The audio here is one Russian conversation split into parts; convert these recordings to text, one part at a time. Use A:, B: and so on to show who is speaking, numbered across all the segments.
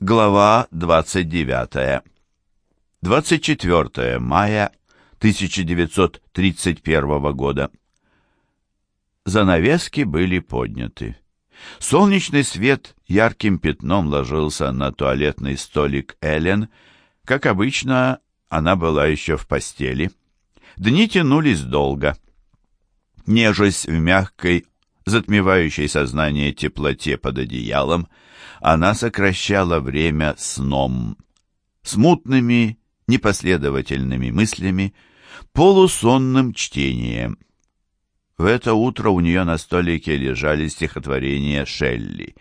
A: Глава 29. 24 мая 1931 года. Занавески были подняты. Солнечный свет ярким пятном ложился на туалетный столик Эллен. Как обычно, она была еще в постели. Дни тянулись долго. Нежесть в мягкой, затмевающей сознание теплоте под одеялом, она сокращала время сном, смутными, непоследовательными мыслями, полусонным чтением. В это утро у нее на столике лежали стихотворения Шелли.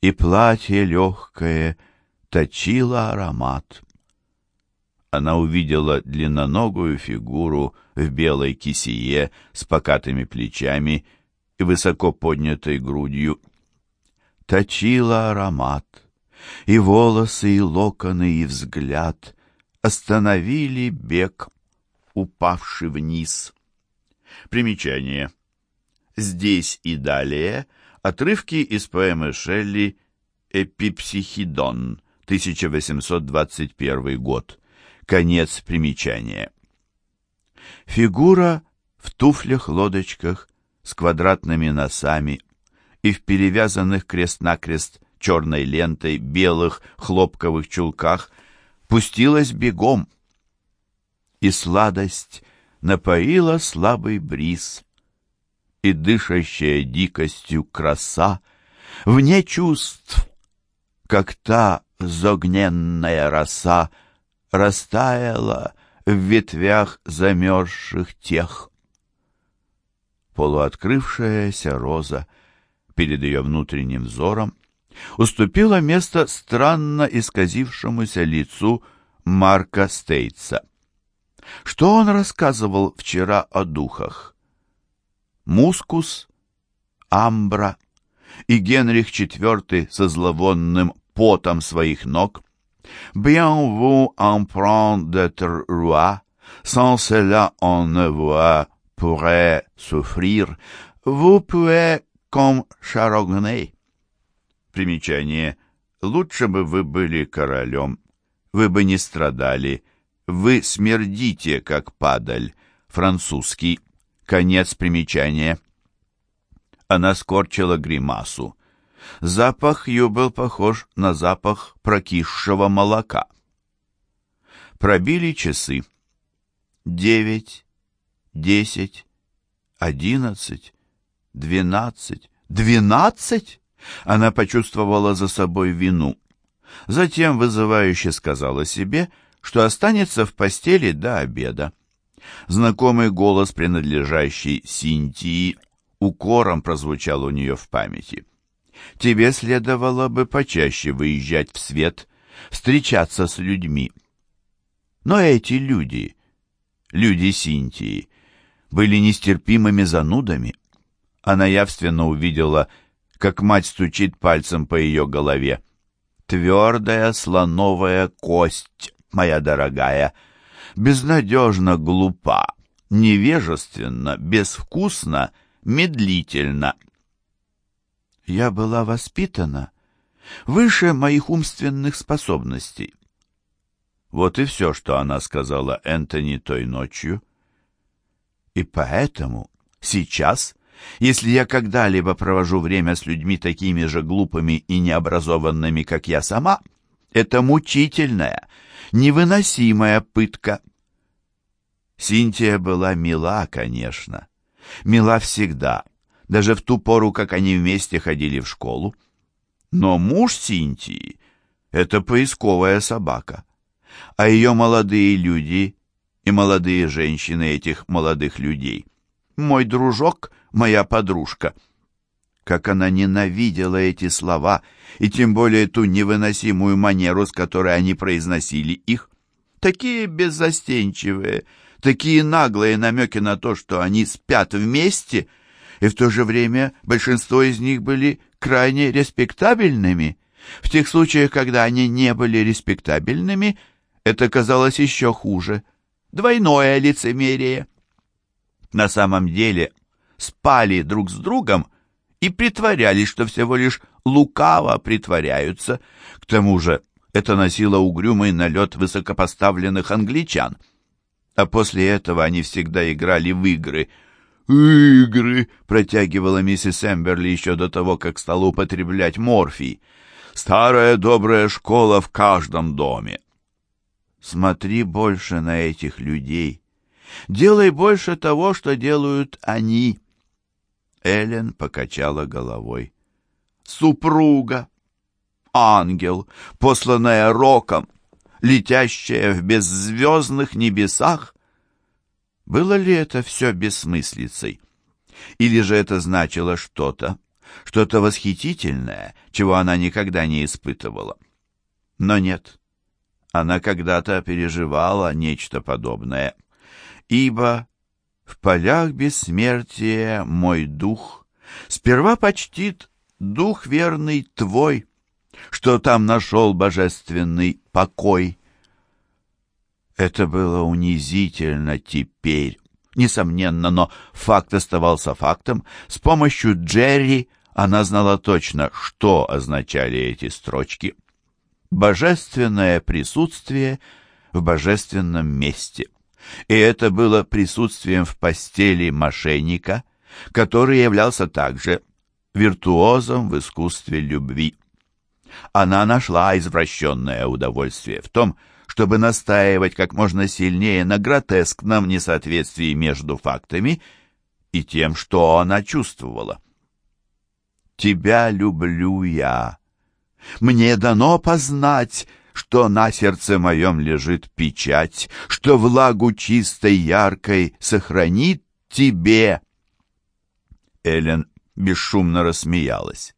A: И платье легкое точило аромат. Она увидела длинноногую фигуру в белой кисее с покатыми плечами и высоко поднятой грудью, точила аромат, и волосы, и локоны, и взгляд остановили бег, упавший вниз. Примечание. Здесь и далее отрывки из поэмы Шелли «Эпипсихидон», 1821 год. Конец примечания. Фигура в туфлях-лодочках с квадратными носами и в перевязанных крест-накрест черной лентой белых хлопковых чулках пустилась бегом. И сладость напоила слабый бриз, и дышащая дикостью краса вне чувств, как та зогненная роса растаяла в ветвях замерзших тех полуоткрывшаяся роза перед ее внутренним взором уступила место странно исказившемуся лицу Марка Стейтса. Что он рассказывал вчера о духах? Мускус, Амбра и Генрих IV со зловонным потом своих ног. «Bien vous prendre d'être roi, sans cela on ne voit pourrait souffrir, vous pouvez comme Шарогней. Примечание. Лучше бы вы были королем, вы бы не страдали, вы смердите, как падаль. Французский. Конец примечания. Она скорчила гримасу. Запах ее был похож на запах прокисшего молока. Пробили часы. Девять, десять, одиннадцать, двенадцать. Двенадцать? Она почувствовала за собой вину. Затем вызывающе сказала себе, что останется в постели до обеда. Знакомый голос, принадлежащий Синтии, укором прозвучал у нее в памяти. «Тебе следовало бы почаще выезжать в свет, встречаться с людьми». Но эти люди, люди Синтии, были нестерпимыми занудами. Она явственно увидела, как мать стучит пальцем по ее голове. «Твердая слоновая кость, моя дорогая, безнадежно глупа, невежественно, безвкусно, медлительно». Я была воспитана выше моих умственных способностей. Вот и все, что она сказала Энтони той ночью. И поэтому сейчас, если я когда-либо провожу время с людьми такими же глупыми и необразованными, как я сама, это мучительная, невыносимая пытка. Синтия была мила, конечно. Мила всегда, даже в ту пору, как они вместе ходили в школу. Но муж Синтии — это поисковая собака. А ее молодые люди и молодые женщины этих молодых людей. Мой дружок, моя подружка. Как она ненавидела эти слова, и тем более ту невыносимую манеру, с которой они произносили их. Такие беззастенчивые, такие наглые намеки на то, что они спят вместе, и в то же время большинство из них были крайне респектабельными. В тех случаях, когда они не были респектабельными, это казалось еще хуже — двойное лицемерие. На самом деле спали друг с другом и притворялись, что всего лишь лукаво притворяются. К тому же это носило угрюмый налет высокопоставленных англичан. А после этого они всегда играли в игры. «Игры!» — протягивала миссис Эмберли еще до того, как стала употреблять морфий. «Старая добрая школа в каждом доме». Смотри больше на этих людей. Делай больше того, что делают они. Эллен покачала головой. Супруга, ангел, посланная роком, летящая в беззвездных небесах. Было ли это все бессмыслицей? Или же это значило что-то, что-то восхитительное, чего она никогда не испытывала? Но нет, она когда-то переживала нечто подобное. Ибо в полях бессмертия мой дух сперва почтит дух верный твой, что там нашел божественный покой. Это было унизительно теперь, несомненно, но факт оставался фактом. С помощью Джерри она знала точно, что означали эти строчки. Божественное присутствие в божественном месте. И это было присутствием в постели мошенника, который являлся также виртуозом в искусстве любви. Она нашла извращенное удовольствие в том, чтобы настаивать как можно сильнее на гротескном несоответствии между фактами и тем, что она чувствовала. «Тебя люблю я. Мне дано познать, что на сердце моем лежит печать, что влагу чистой яркой сохранит тебе». Эллен бесшумно рассмеялась.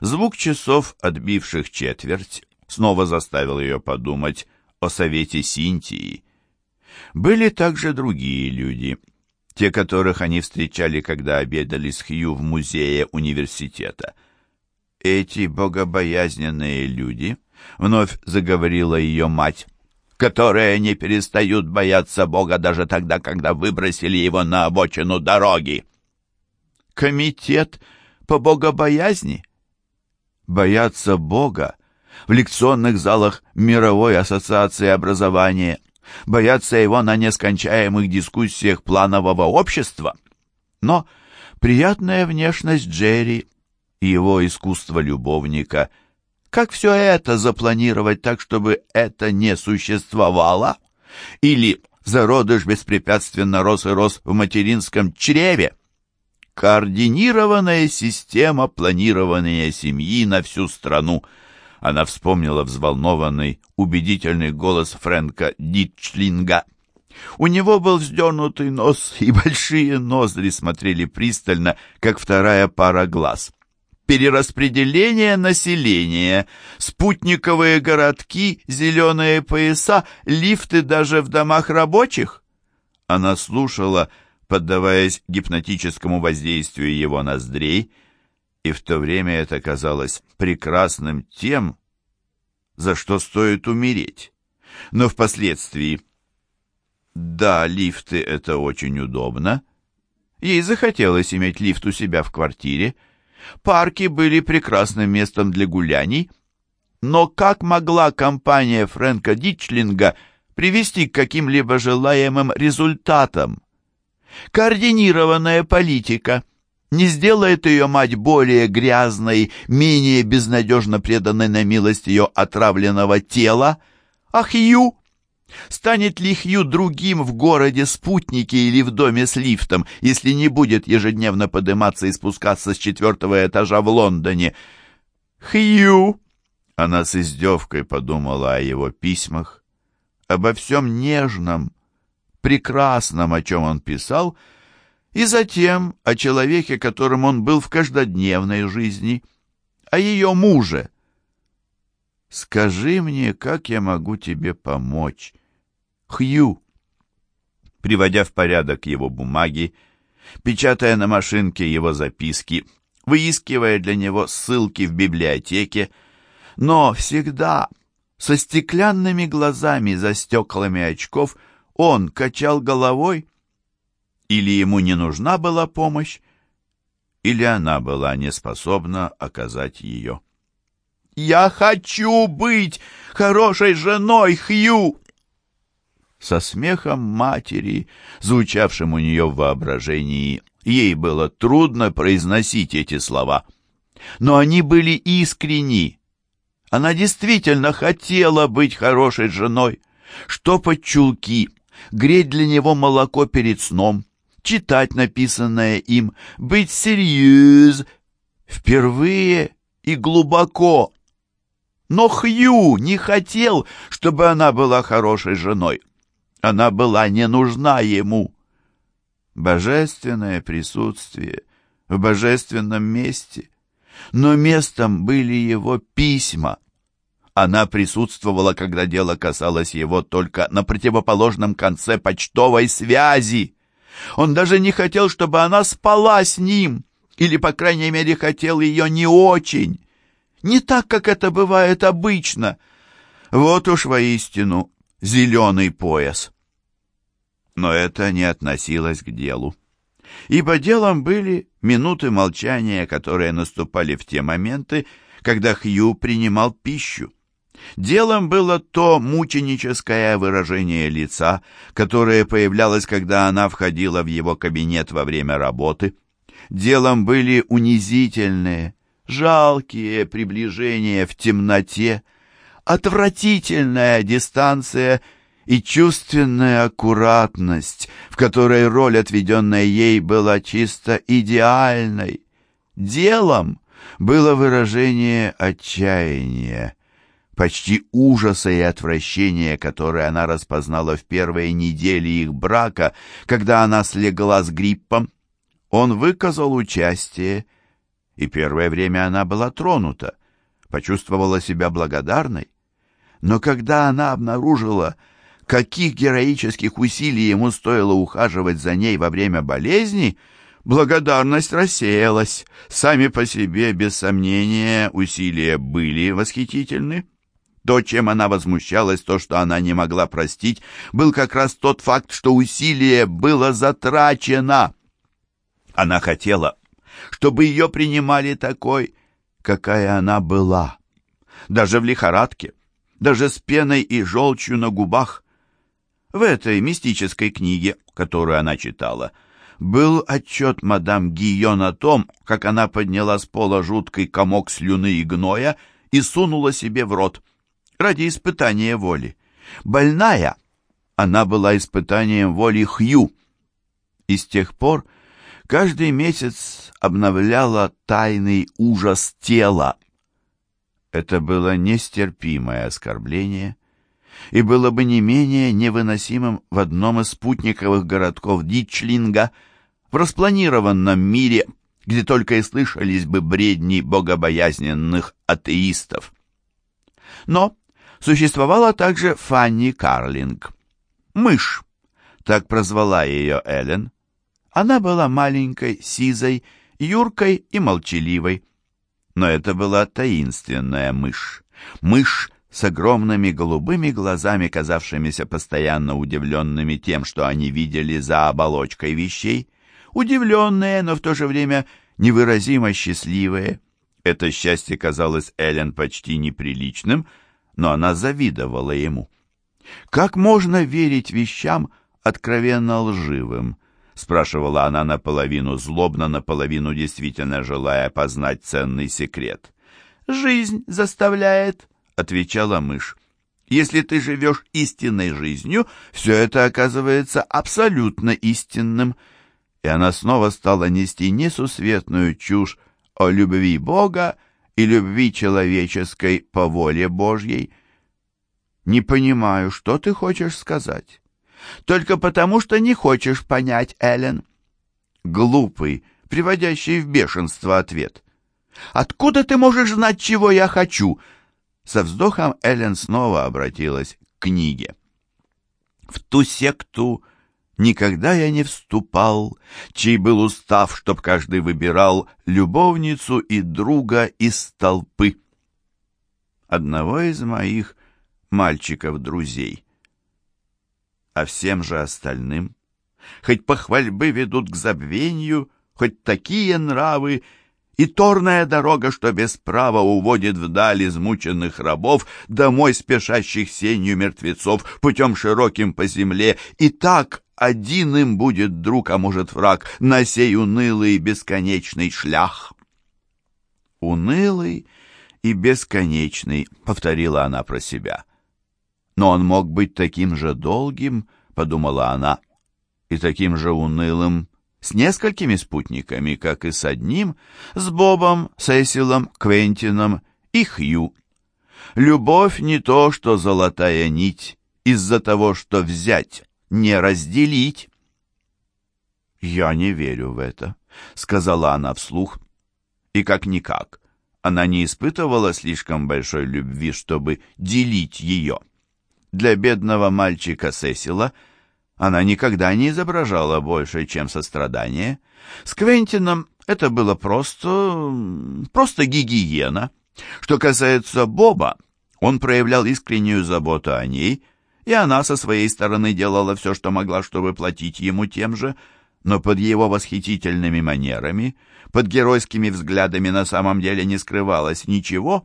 A: Звук часов, отбивших четверть, снова заставил ее подумать о совете Синтии. Были также другие люди, те, которых они встречали, когда обедали с Хью в музее университета. Эти богобоязненные люди, вновь заговорила ее мать, которые не перестают бояться Бога даже тогда, когда выбросили его на обочину дороги. Комитет по богобоязни? Бояться Бога в лекционных залах Мировой ассоциации образования, бояться его на нескончаемых дискуссиях планового общества. Но приятная внешность Джерри и его искусство любовника, как все это запланировать так, чтобы это не существовало? Или зародыш беспрепятственно рос и рос в материнском чреве? Координированная система планирования семьи на всю страну – она вспомнила взволнованный, убедительный голос Фрэнка Дитчлинга. У него был вздернутый нос, и большие ноздри смотрели пристально, как вторая пара глаз. Перераспределение населения, спутниковые городки, зеленые пояса, лифты даже в домах рабочих. Она слушала, поддаваясь гипнотическому воздействию его ноздрей, и в то время это казалось прекрасным тем, за что стоит умереть. Но впоследствии... Да, лифты — это очень удобно. Ей захотелось иметь лифт у себя в квартире. Парки были прекрасным местом для гуляний. Но как могла компания Фрэнка Дичлинга привести к каким-либо желаемым результатам? Координированная политика — не сделает ее мать более грязной, менее безнадежно преданной на милость ее отравленного тела? А Хью? Станет ли Хью другим в городе спутники или в доме с лифтом, если не будет ежедневно подниматься и спускаться с четвертого этажа в Лондоне? Хью! Она с издевкой подумала о его письмах, обо всем нежном, прекрасном, о чем он писал, — и затем о человеке, которым он был в каждодневной жизни, о ее муже. «Скажи мне, как я могу тебе помочь?» «Хью!» Приводя в порядок его бумаги, печатая на машинке его записки, выискивая для него ссылки в библиотеке, но всегда со стеклянными глазами за стеклами очков он качал головой или ему не нужна была помощь, или она была не способна оказать ее. «Я хочу быть хорошей женой, Хью!» Со смехом матери, звучавшим у нее в воображении, ей было трудно произносить эти слова. Но они были искренни. Она действительно хотела быть хорошей женой, штопать чулки, греть для него молоко перед сном, читать написанное им, быть серьез, впервые и глубоко. Но Хью не хотел, чтобы она была хорошей женой. Она была не нужна ему. Божественное присутствие в божественном месте. Но местом были его письма. Она присутствовала, когда дело касалось его только на противоположном конце почтовой связи. Он даже не хотел, чтобы она спала с ним, или, по крайней мере, хотел ее не очень не так, как это бывает обычно. Вот уж воистину зеленый пояс. Но это не относилось к делу. Ибо делом были минуты молчания, которые наступали в те моменты, когда Хью принимал пищу. Делом было то мученическое выражение лица, которое появлялось, когда она входила в его кабинет во время работы. Делом были унизительные, жалкие приближения в темноте, отвратительная дистанция и чувственная аккуратность, в которой роль, отведенная ей, была чисто идеальной. Делом было выражение отчаяния, почти ужаса и отвращения, которое она распознала в первые недели их брака, когда она слегла с гриппом. Он выказал участие, и первое время она была тронута, почувствовала себя благодарной. Но когда она обнаружила, каких героических усилий ему стоило ухаживать за ней во время болезни, благодарность рассеялась. Сами по себе, без сомнения, усилия были восхитительны. То, чем она возмущалась, то, что она не могла простить, был как раз тот факт, что усилие было затрачено. Она хотела чтобы ее принимали такой, какая она была. Даже в лихорадке, даже с пеной и желчью на губах. В этой мистической книге, которую она читала, был отчет мадам Гийон о том, как она подняла с пола жуткий комок слюны и гноя и сунула себе в рот ради испытания воли. Больная, она была испытанием воли Хью. И с тех пор каждый месяц обновляла тайный ужас тела. Это было нестерпимое оскорбление и было бы не менее невыносимым в одном из спутниковых городков Дичлинга, в распланированном мире, где только и слышались бы бредни богобоязненных атеистов. Но существовала также Фанни Карлинг. Мышь, так прозвала ее Эллен, она была маленькой, сизой, юркой и молчаливой. Но это была таинственная мышь. Мышь с огромными голубыми глазами, казавшимися постоянно удивленными тем, что они видели за оболочкой вещей. Удивленные, но в то же время невыразимо счастливые. Это счастье казалось Эллен почти неприличным, но она завидовала ему. Как можно верить вещам откровенно лживым? Спрашивала она наполовину злобно, наполовину действительно желая познать ценный секрет. «Жизнь заставляет», — отвечала мышь. «Если ты живешь истинной жизнью, все это оказывается абсолютно истинным». И она снова стала нести несусветную чушь о любви Бога и любви человеческой по воле Божьей. «Не понимаю, что ты хочешь сказать?» Только потому, что не хочешь понять, Эллен. Глупый, приводящий в бешенство ответ. Откуда ты можешь знать, чего я хочу? Со вздохом Эллен снова обратилась к книге. В ту секту никогда я не вступал, чей был устав, чтоб каждый выбирал любовницу и друга из толпы. Одного из моих мальчиков-друзей а всем же остальным, хоть похвальбы ведут к забвению, хоть такие нравы, и торная дорога, что без права уводит вдаль измученных рабов, домой спешащих сенью мертвецов, путем широким по земле, и так один им будет друг, а может враг, на сей унылый бесконечный шлях. «Унылый и бесконечный», — повторила она про себя. «Но он мог быть таким же долгим», — подумала она, — «и таким же унылым с несколькими спутниками, как и с одним, с Бобом, Сесилом, Квентином и Хью. Любовь не то, что золотая нить, из-за того, что взять, не разделить. «Я не верю в это», — сказала она вслух. И как-никак, она не испытывала слишком большой любви, чтобы делить ее. Для бедного мальчика Сесила она никогда не изображала больше, чем сострадание. С Квентином это было просто... просто гигиена. Что касается Боба, он проявлял искреннюю заботу о ней — и она со своей стороны делала все, что могла, чтобы платить ему тем же, но под его восхитительными манерами, под геройскими взглядами на самом деле не скрывалось ничего,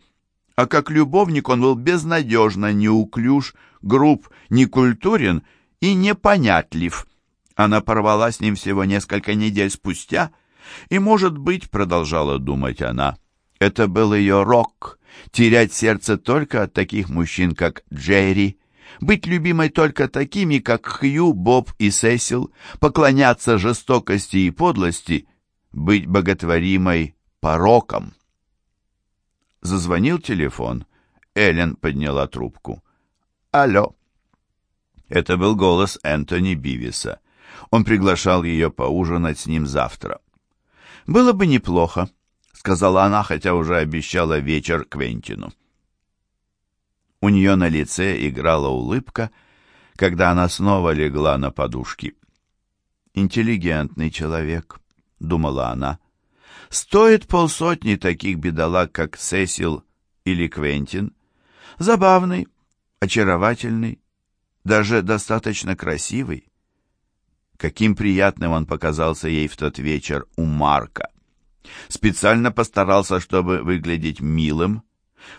A: а как любовник он был безнадежно неуклюж, груб, некультурен и непонятлив. Она порвала с ним всего несколько недель спустя, и, может быть, продолжала думать она, это был ее рок — терять сердце только от таких мужчин, как Джерри, быть любимой только такими, как Хью, Боб и Сесил, поклоняться жестокости и подлости, быть боготворимой пороком. Зазвонил телефон. Эллен подняла трубку. «Алло». Это был голос Энтони Бивиса. Он приглашал ее поужинать с ним завтра. «Было бы неплохо», — сказала она, хотя уже обещала вечер Квентину. У нее на лице играла улыбка, когда она снова легла на подушки. «Интеллигентный человек», — думала она. «Стоит полсотни таких бедолаг, как Сесил или Квентин. Забавный, очаровательный, даже достаточно красивый. Каким приятным он показался ей в тот вечер у Марка. Специально постарался, чтобы выглядеть милым,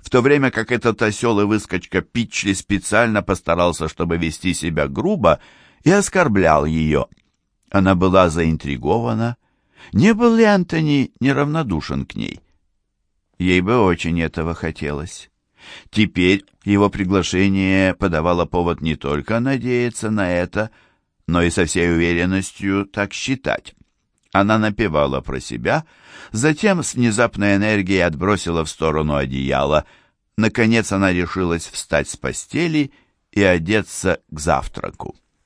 A: в то время как этот осел и выскочка Питчли специально постарался, чтобы вести себя грубо, и оскорблял ее. Она была заинтригована. Не был ли Антони неравнодушен к ней? Ей бы очень этого хотелось. Теперь его приглашение подавало повод не только надеяться на это, но и со всей уверенностью так считать. Она напевала про себя, затем с внезапной энергией отбросила в сторону одеяло. Наконец она решилась встать с постели и одеться к завтраку.